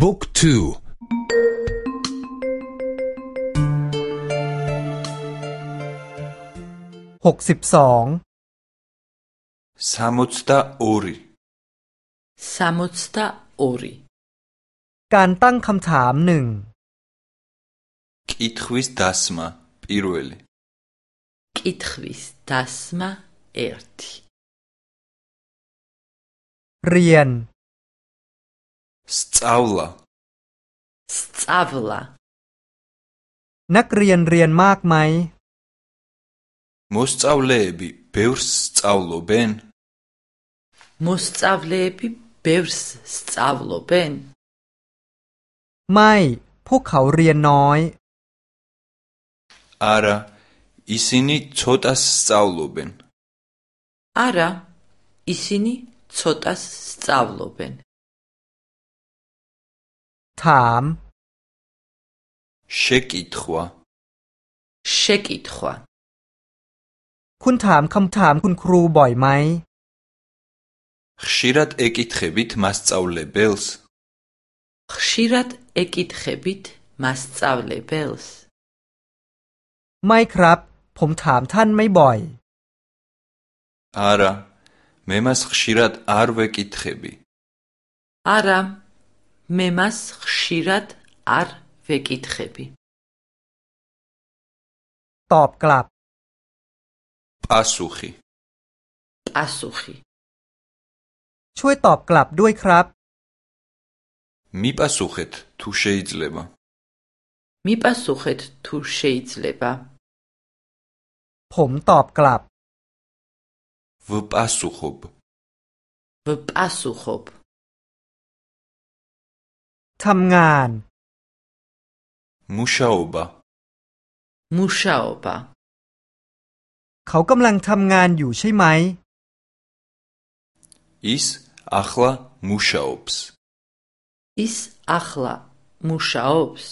บุ๊กทูหกสิบสองสามุตตาโอริสามุตตาโอริการตั้งคำถามหนึ่งกิทวิสดัสมาปิรุเอลกิทวิสดัสมาเอร์ติเรียน სწავლა სწავლა นักเรียนเรียนมากไหม მოსწავლეები ბევრს სწავლობენ მოსწავლეები ბევრს სწავლობენ ไม่ พวกเขาเรียนน้อย არა ისინი ცოტას სწავლობენ არა ისინი ცოტას სწავლობენ ถาม შეკითხვა შეკითხვა คุณถามคำถามคุณครูบ่อยไหม ხშირად ეკითხებით მასწავლებელს ხშირად ეკითხებით მასწავლებელს ไม่ครับ ผมถามท่านไม่บ่อย არა მე მას ხშირად არ ვეკითხები არა მე მას ხშირად არ ვეკითხები ตอบกลับ პასუხი პასუხი ช่วยตอบกลับด้วยครับ მიპასუხეთ თუ შეიძლება მიპასუხეთ თუ შეიძლება ผมตอบกลับ ვპასუხობ ვპასუხობ ทำงาน მუშაობა მუშაობა เขากำลังทำงานอยู่ใช่ไหม ის ახლა მუშაობს ის ახლა მუშაობს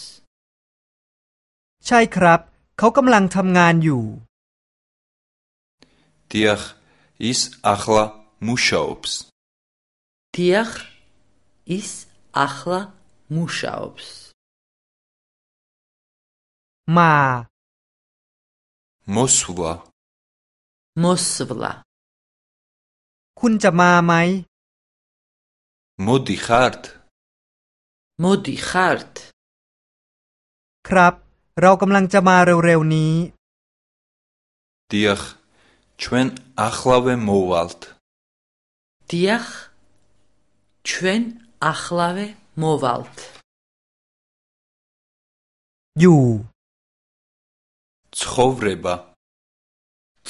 ใช่ครับ เขากำลังทำงานอยู่ დიახ ის ახლა მუშაობს დიახ ის ახლა მუშაობს มา მოსვლა მოსვლა คุณจะมาไหม მოდი ხართ მოდი ხართ ครับ เรากำลังจะมาเร็วๆนี้ დიახ ჩვენ ახლავე მოვალთ დიახ ჩვენ ახლავე მოვალთ อยู่ ცხოვრება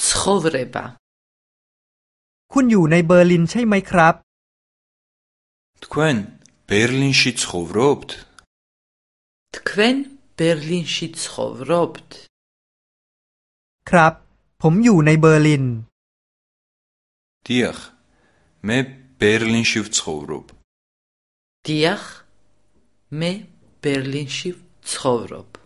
ცხოვრება คุณอยู่ในเบอร์ลินใช่ไหมครับ თქვენ ბერლინში ცხოვრობთ თქვენ ბერლინში ცხოვრობთ ครับ ผมอยู่ในเบอร์ลิน დიახ მე ბერლინში ვცხოვრობ დიახ მე ბერლინში ვცხოვრობ